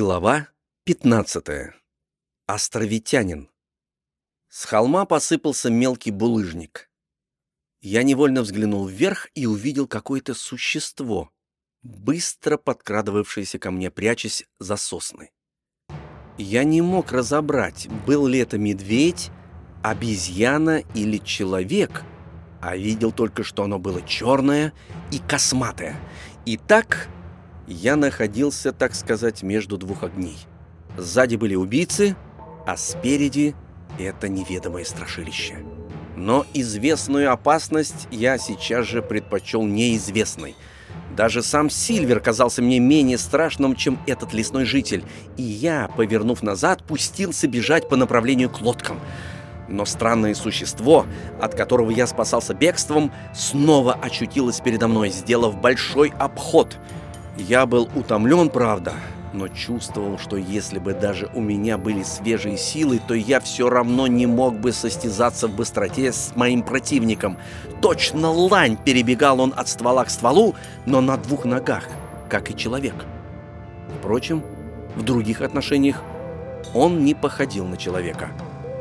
Глава 15. Островитянин. С холма посыпался мелкий булыжник. Я невольно взглянул вверх и увидел какое-то существо, быстро подкрадывавшееся ко мне, прячась за сосны. Я не мог разобрать, был ли это медведь, обезьяна или человек, а видел только, что оно было черное и косматое. И так я находился, так сказать, между двух огней. Сзади были убийцы, а спереди это неведомое страшилище. Но известную опасность я сейчас же предпочел неизвестной. Даже сам Сильвер казался мне менее страшным, чем этот лесной житель, и я, повернув назад, пустился бежать по направлению к лодкам. Но странное существо, от которого я спасался бегством, снова очутилось передо мной, сделав большой обход — я был утомлен, правда, но чувствовал, что если бы даже у меня были свежие силы, то я все равно не мог бы состязаться в быстроте с моим противником. Точно лань перебегал он от ствола к стволу, но на двух ногах, как и человек. Впрочем, в других отношениях он не походил на человека.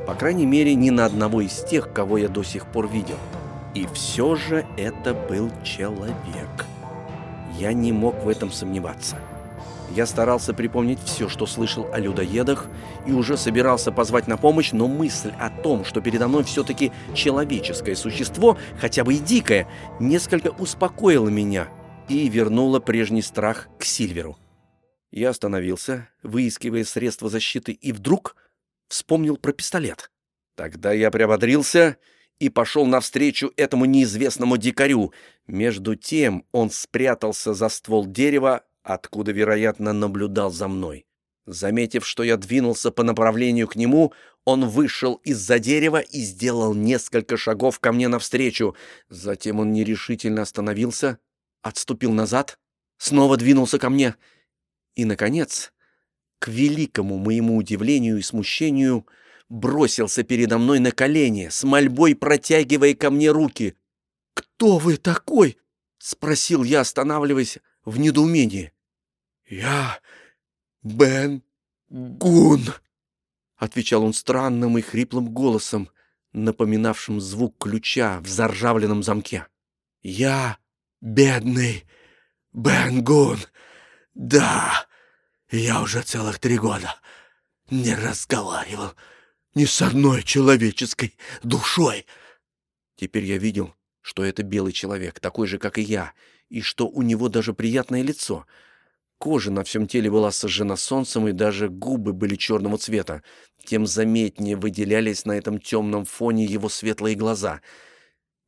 По крайней мере, ни на одного из тех, кого я до сих пор видел. И все же это был человек. Я не мог в этом сомневаться. Я старался припомнить все, что слышал о людоедах, и уже собирался позвать на помощь, но мысль о том, что передо мной все-таки человеческое существо, хотя бы и дикое, несколько успокоила меня и вернула прежний страх к Сильверу. Я остановился, выискивая средства защиты, и вдруг вспомнил про пистолет. Тогда я приободрился и пошел навстречу этому неизвестному дикарю. Между тем он спрятался за ствол дерева, откуда, вероятно, наблюдал за мной. Заметив, что я двинулся по направлению к нему, он вышел из-за дерева и сделал несколько шагов ко мне навстречу. Затем он нерешительно остановился, отступил назад, снова двинулся ко мне. И, наконец, к великому моему удивлению и смущению, бросился передо мной на колени, с мольбой протягивая ко мне руки. «Кто вы такой?» — спросил я, останавливаясь в недоумении. «Я Бен Гун», — отвечал он странным и хриплым голосом, напоминавшим звук ключа в заржавленном замке. «Я бедный Бен Гун. Да, я уже целых три года не разговаривал ни с одной человеческой душой. Теперь я видел, что это белый человек, такой же, как и я, и что у него даже приятное лицо. Кожа на всем теле была сожжена солнцем, и даже губы были черного цвета. Тем заметнее выделялись на этом темном фоне его светлые глаза.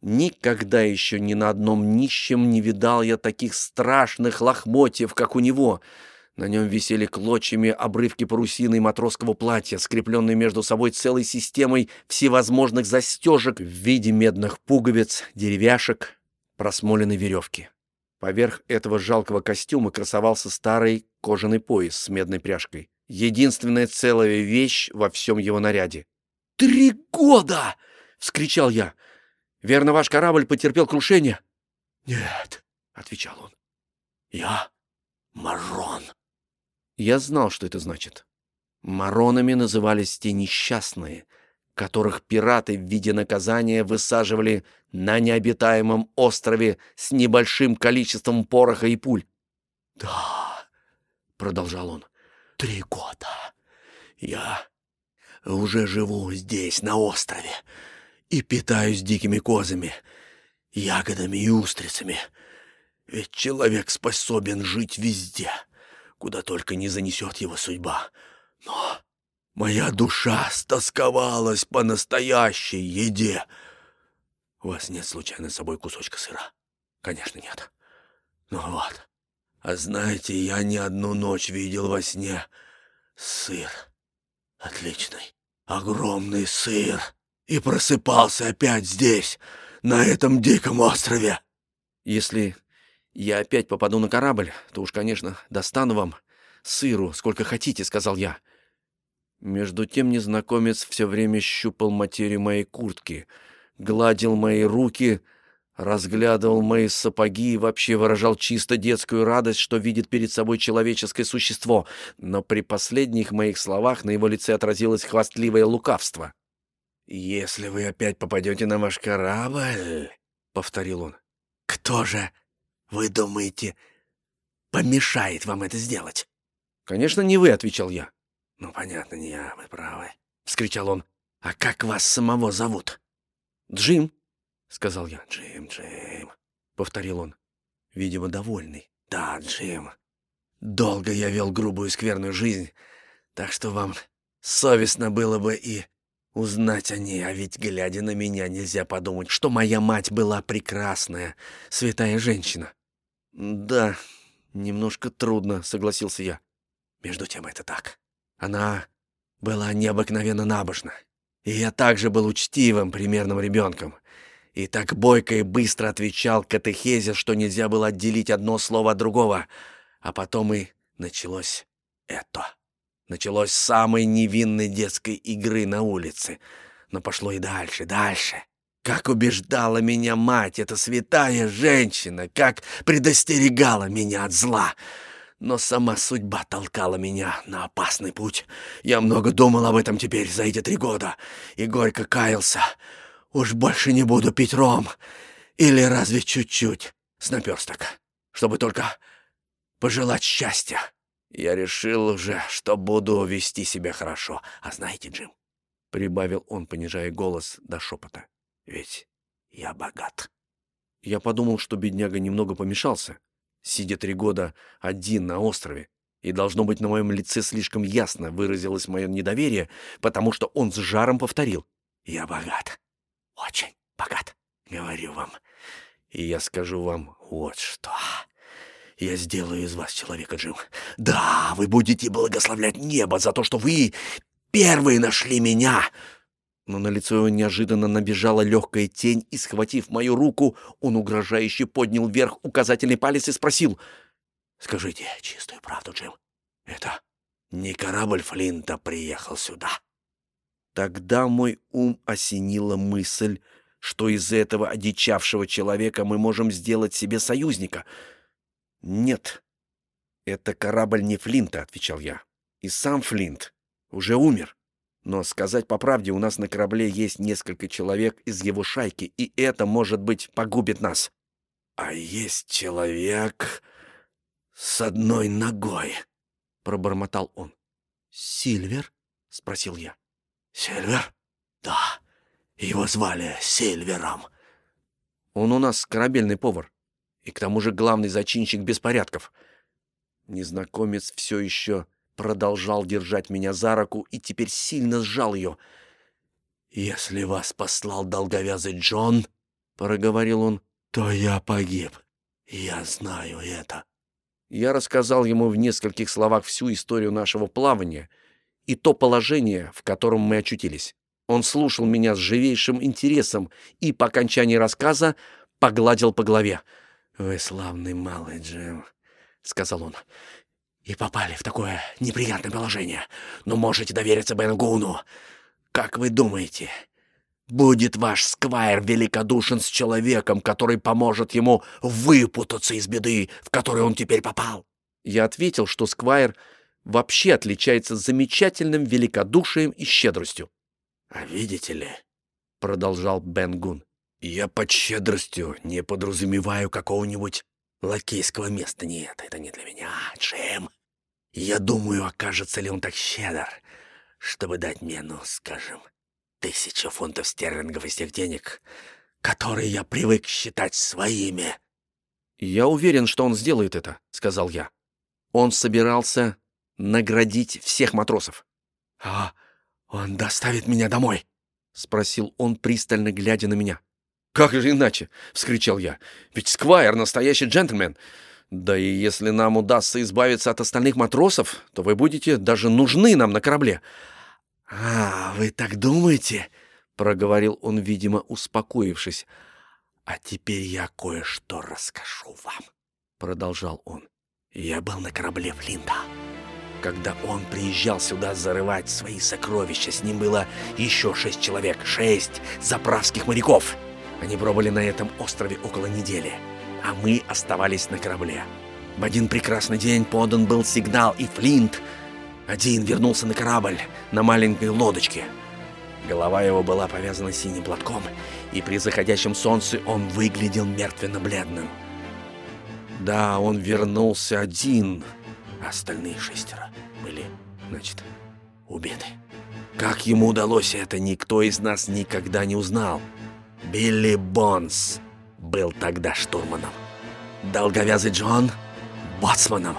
Никогда еще ни на одном нищем не видал я таких страшных лохмотьев, как у него — на нем висели клочьями обрывки парусины и матросского платья, скрепленные между собой целой системой всевозможных застежек в виде медных пуговиц, деревяшек, просмоленной веревки. Поверх этого жалкого костюма красовался старый кожаный пояс с медной пряжкой. Единственная целая вещь во всем его наряде. «Три года!» — вскричал я. «Верно, ваш корабль потерпел крушение?» «Нет», — отвечал он. «Я Марон». Я знал, что это значит. Маронами назывались те несчастные, которых пираты в виде наказания высаживали на необитаемом острове с небольшим количеством пороха и пуль. «Да», — продолжал он, — «три года. Я уже живу здесь, на острове, и питаюсь дикими козами, ягодами и устрицами. Ведь человек способен жить везде» куда только не занесет его судьба. Но моя душа стосковалась по настоящей еде. У вас нет случайно с собой кусочка сыра? Конечно, нет. Ну вот. А знаете, я не одну ночь видел во сне сыр. Отличный, огромный сыр. И просыпался опять здесь, на этом диком острове. Если я опять попаду на корабль, то уж, конечно, достану вам сыру, сколько хотите», — сказал я. Между тем незнакомец все время щупал материю моей куртки, гладил мои руки, разглядывал мои сапоги и вообще выражал чисто детскую радость, что видит перед собой человеческое существо, но при последних моих словах на его лице отразилось хвастливое лукавство. «Если вы опять попадете на ваш корабль», — повторил он, — «кто же, вы думаете, помешает вам это сделать?» «Конечно, не вы», — отвечал я. «Ну, понятно, не я, вы правы», — вскричал он. «А как вас самого зовут?» «Джим», — сказал я. «Джим, Джим», — повторил он, видимо, довольный. «Да, Джим. Долго я вел грубую и скверную жизнь, так что вам совестно было бы и узнать о ней, а ведь, глядя на меня, нельзя подумать, что моя мать была прекрасная, святая женщина». «Да, немножко трудно», — согласился я. «Между тем это так. Она была необыкновенно набожна, и я также был учтивым, примерным ребенком» и так бойко и быстро отвечал катехезе, что нельзя было отделить одно слово от другого. А потом и началось это. Началось с самой невинной детской игры на улице. Но пошло и дальше, дальше. Как убеждала меня мать, эта святая женщина, как предостерегала меня от зла. Но сама судьба толкала меня на опасный путь. Я много думал об этом теперь за эти три года и горько каялся. Уж больше не буду пить ром. Или разве чуть-чуть с наперсток, чтобы только пожелать счастья. Я решил уже, что буду вести себя хорошо. А знаете, Джим, — прибавил он, понижая голос до шепота, — ведь я богат. Я подумал, что бедняга немного помешался, сидя три года один на острове, и, должно быть, на моем лице слишком ясно выразилось мое недоверие, потому что он с жаром повторил «Я богат». Очень богат, говорю вам. И я скажу вам вот что. Я сделаю из вас человека, Джим. Да, вы будете благословлять небо за то, что вы первые нашли меня. Но на лицо его неожиданно набежала легкая тень, и, схватив мою руку, он угрожающе поднял вверх указательный палец и спросил. «Скажите чистую правду, Джим, это не корабль Флинта приехал сюда?» Тогда мой ум осенила мысль, что из этого одичавшего человека мы можем сделать себе союзника. «Нет, это корабль не Флинта», — отвечал я. «И сам Флинт уже умер. Но сказать по правде, у нас на корабле есть несколько человек из его шайки, и это, может быть, погубит нас». «А есть человек с одной ногой», — пробормотал он. «Сильвер?» — спросил я. «Сильвер?» «Да, его звали Сильвером». «Он у нас корабельный повар, и к тому же главный зачинщик беспорядков». Незнакомец все еще продолжал держать меня за руку и теперь сильно сжал ее. «Если вас послал долговязый Джон, — проговорил он, — то я погиб. Я знаю это». Я рассказал ему в нескольких словах всю историю нашего плавания — и то положение, в котором мы очутились. Он слушал меня с живейшим интересом и по окончании рассказа погладил по голове. «Вы славный малый, Джим», — сказал он, — «и попали в такое неприятное положение. Но можете довериться Бенгуну. Как вы думаете, будет ваш сквайр великодушен с человеком, который поможет ему выпутаться из беды, в которую он теперь попал?» Я ответил, что сквайр — вообще отличается замечательным великодушием и щедростью. «А видите ли», — продолжал Бен Гун, — «я под щедростью не подразумеваю какого-нибудь лакейского места. Нет, это не для меня, Джим. Я думаю, окажется ли он так щедр, чтобы дать мне, ну, скажем, тысячу фунтов стерлингов из тех денег, которые я привык считать своими». «Я уверен, что он сделает это», — сказал я. Он собирался наградить всех матросов. «А он доставит меня домой?» — спросил он, пристально глядя на меня. «Как же иначе?» — вскричал я. «Ведь Сквайр — настоящий джентльмен. Да и если нам удастся избавиться от остальных матросов, то вы будете даже нужны нам на корабле». «А, вы так думаете?» — проговорил он, видимо, успокоившись. «А теперь я кое-что расскажу вам», — продолжал он. «Я был на корабле Флинта». Когда он приезжал сюда зарывать свои сокровища, с ним было еще шесть человек, шесть заправских моряков. Они пробыли на этом острове около недели, а мы оставались на корабле. В один прекрасный день подан был сигнал, и Флинт один вернулся на корабль на маленькой лодочке. Голова его была повязана синим платком, и при заходящем солнце он выглядел мертвенно-бледным. Да, он вернулся один, а остальные шестеро были, значит, убиты. Как ему удалось это, никто из нас никогда не узнал. Билли Бонс был тогда штурманом. Долговязый Джон — боцманом.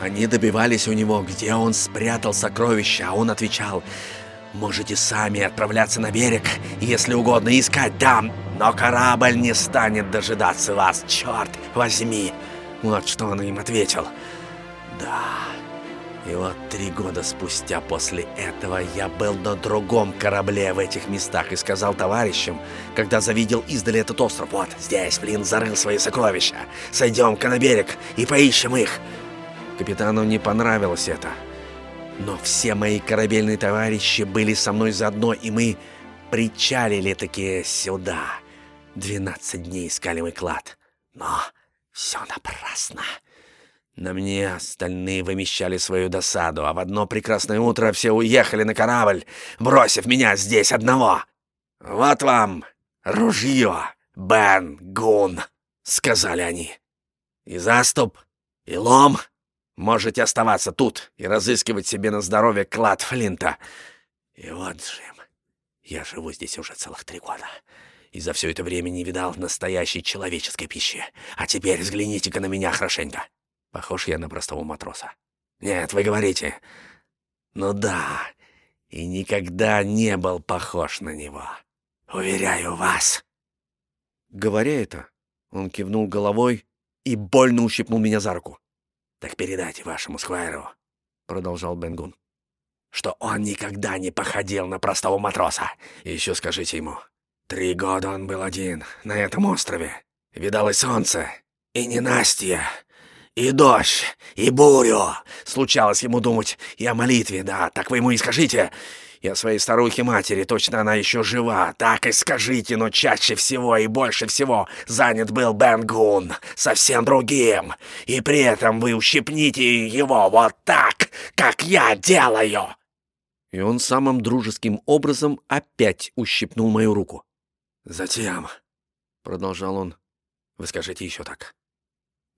Они добивались у него, где он спрятал сокровища, а он отвечал, «Можете сами отправляться на берег, если угодно, искать там, но корабль не станет дожидаться вас, черт возьми!» Вот что он им ответил. «Да...» И вот три года спустя после этого я был на другом корабле в этих местах и сказал товарищам, когда завидел издали этот остров, вот здесь, блин, зарыл свои сокровища. Сойдем-ка на берег и поищем их. Капитану не понравилось это. Но все мои корабельные товарищи были со мной заодно, и мы причалили таки сюда. Двенадцать дней искали мой клад. Но все напрасно. На мне остальные вымещали свою досаду, а в одно прекрасное утро все уехали на корабль, бросив меня здесь одного. «Вот вам ружье, Бен Гун», — сказали они. «И заступ, и лом. Можете оставаться тут и разыскивать себе на здоровье клад Флинта. И вот, Джим, я живу здесь уже целых три года» и за все это время не видал настоящей человеческой пищи. А теперь взгляните-ка на меня хорошенько. Похож я на простого матроса. Нет, вы говорите. Ну да, и никогда не был похож на него. Уверяю вас. Говоря это, он кивнул головой и больно ущипнул меня за руку. «Так передайте вашему сквайру», — продолжал Бенгун, «что он никогда не походил на простого матроса. И еще скажите ему, три года он был один на этом острове. Видал и солнце, и ненастье, и дождь, и бурю. Случалось ему думать и о молитве, да, так вы ему и скажите. И о своей старухе-матери, точно она еще жива. Так и скажите, но чаще всего и больше всего занят был Бен Гун, совсем другим. И при этом вы ущипните его вот так, как я делаю. И он самым дружеским образом опять ущипнул мою руку. «Затем», — продолжал он, — «вы скажите еще так.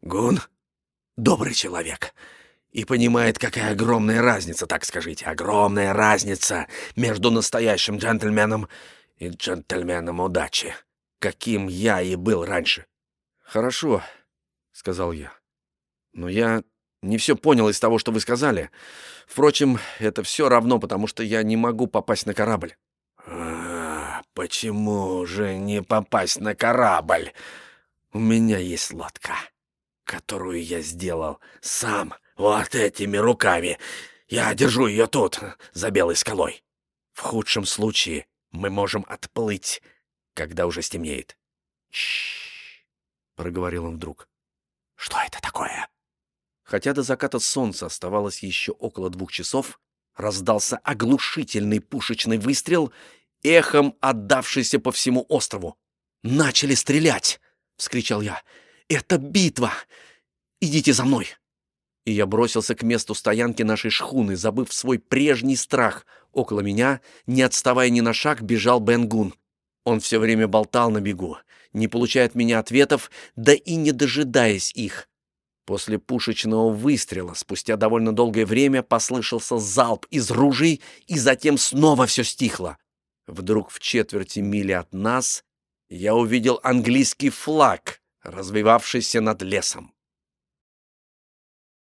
Гун добрый человек и понимает, какая огромная разница, так скажите, огромная разница между настоящим джентльменом и джентльменом удачи, каким я и был раньше. «Хорошо», — сказал я. «Но я не все понял из того, что вы сказали. Впрочем, это все равно, потому что я не могу попасть на корабль». «А, почему же не попасть на корабль? У меня есть лодка» которую я сделал сам вот этими руками. Я держу ее тут, за белой скалой. В худшем случае мы можем отплыть, когда уже стемнеет. Чш, проговорил он вдруг. Что это такое? Хотя до заката солнца оставалось еще около двух часов, раздался оглушительный пушечный выстрел, эхом отдавшийся по всему острову. «Начали стрелять!» — вскричал я. Это битва! Идите за мной!» И я бросился к месту стоянки нашей шхуны, забыв свой прежний страх. Около меня, не отставая ни на шаг, бежал Бен Гун. Он все время болтал на бегу, не получая от меня ответов, да и не дожидаясь их. После пушечного выстрела, спустя довольно долгое время, послышался залп из ружей, и затем снова все стихло. Вдруг в четверти мили от нас я увидел английский флаг, развивавшийся над лесом.